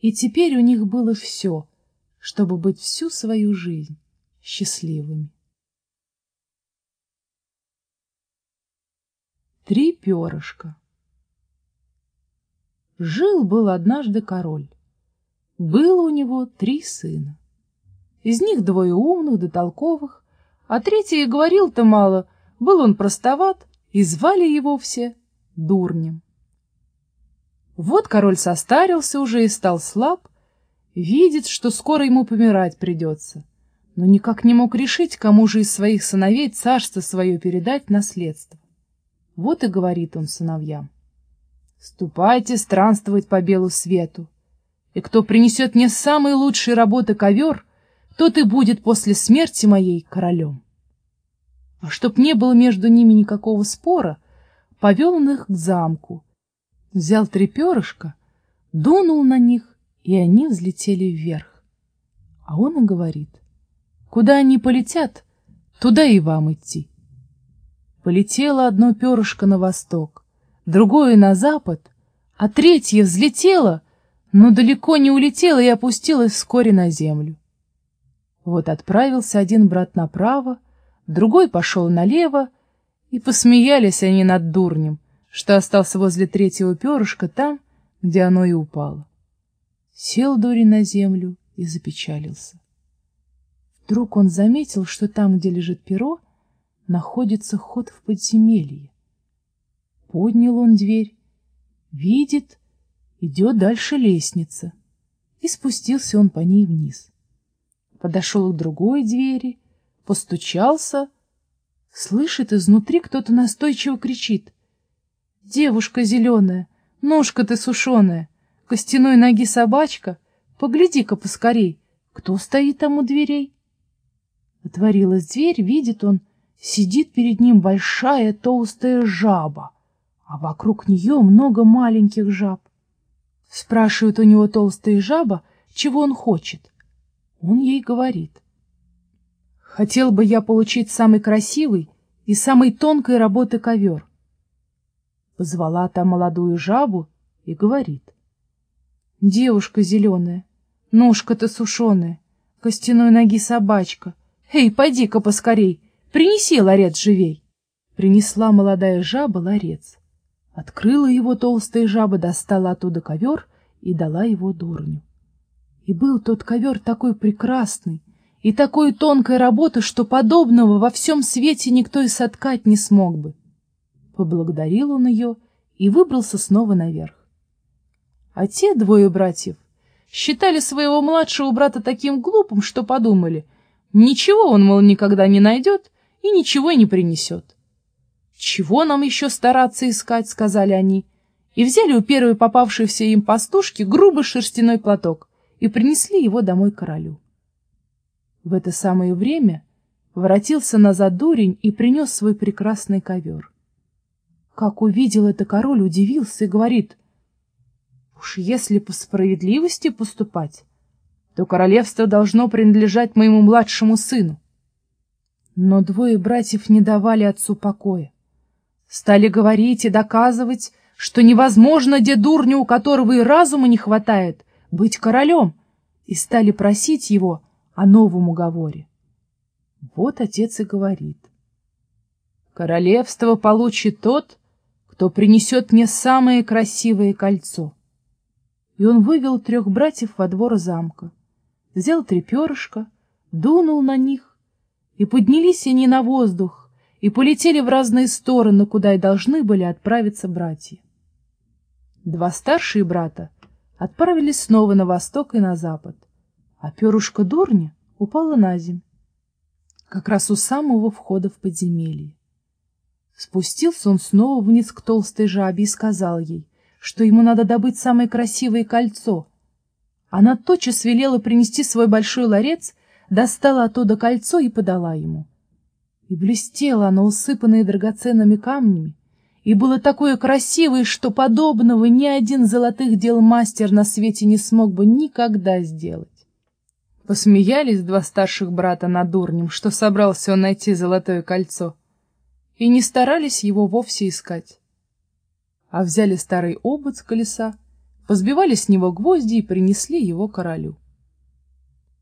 И теперь у них было все, чтобы быть всю свою жизнь счастливыми. Три перышка Жил-был однажды король. Было у него три сына. Из них двое умных да толковых, а третий говорил-то мало, был он простоват, и звали его все Дурнем. Вот король состарился уже и стал слаб, видит, что скоро ему помирать придется, но никак не мог решить, кому же из своих сыновей царство свое передать наследство. Вот и говорит он сыновьям. «Ступайте странствовать по белу свету, и кто принесет мне самые лучшие работы ковер, тот и будет после смерти моей королем. А чтоб не было между ними никакого спора, повел он их к замку, взял три перышка, дунул на них, и они взлетели вверх. А он и говорит, куда они полетят, туда и вам идти. Полетело одно перышко на восток, другое на запад, а третье взлетело — но далеко не улетела и опустилась вскоре на землю. Вот отправился один брат направо, другой пошел налево, и посмеялись они над дурнем, что остался возле третьего перышка там, где оно и упало. Сел Дори на землю и запечалился. Вдруг он заметил, что там, где лежит перо, находится ход в подземелье. Поднял он дверь, видит, Идет дальше лестница. И спустился он по ней вниз. Подошел к другой двери, постучался. Слышит, изнутри кто-то настойчиво кричит. «Девушка зеленая, ножка ты сушеная, костяной ноги собачка, погляди-ка поскорей, кто стоит там у дверей?» Отворилась дверь, видит он, сидит перед ним большая толстая жаба, а вокруг нее много маленьких жаб. Спрашивает у него толстая жаба, чего он хочет. Он ей говорит. Хотел бы я получить самый красивый и самой тонкой работы ковер. Позвала та молодую жабу и говорит. Девушка зеленая, ножка-то сушеная, костяной ноги собачка. Эй, пойди-ка поскорей, принеси ларец живей. Принесла молодая жаба ларец. Открыла его толстая жаба, достала оттуда ковер и дала его дурню. И был тот ковер такой прекрасный и такой тонкой работы, что подобного во всем свете никто и соткать не смог бы. Поблагодарил он ее и выбрался снова наверх. А те двое братьев считали своего младшего брата таким глупым, что подумали, ничего он, мол, никогда не найдет и ничего не принесет. «Чего нам еще стараться искать?» — сказали они. И взяли у первой попавшейся им пастушки грубый шерстяной платок и принесли его домой королю. В это самое время воротился назад дурень и принес свой прекрасный ковер. Как увидел это король, удивился и говорит, «Уж если по справедливости поступать, то королевство должно принадлежать моему младшему сыну». Но двое братьев не давали отцу покоя. Стали говорить и доказывать, что невозможно дедурню, у которого и разума не хватает, быть королем, и стали просить его о новом уговоре. Вот отец и говорит. Королевство получит тот, кто принесет мне самое красивое кольцо. И он вывел трех братьев во двор замка, взял три перышка, дунул на них, и поднялись они на воздух, и полетели в разные стороны, куда и должны были отправиться братья. Два старшие брата отправились снова на восток и на запад, а перышко дурня упало на землю, как раз у самого входа в подземелье. Спустился он снова вниз к толстой жабе и сказал ей, что ему надо добыть самое красивое кольцо. Она тотчас велела принести свой большой ларец, достала оттуда кольцо и подала ему — и блестело оно, усыпанное драгоценными камнями, и было такое красивое, что подобного ни один золотых дел мастер на свете не смог бы никогда сделать. Посмеялись два старших брата над дурнем, что собрался он найти золотое кольцо, и не старались его вовсе искать, а взяли старый обод с колеса, позбивали с него гвозди и принесли его королю.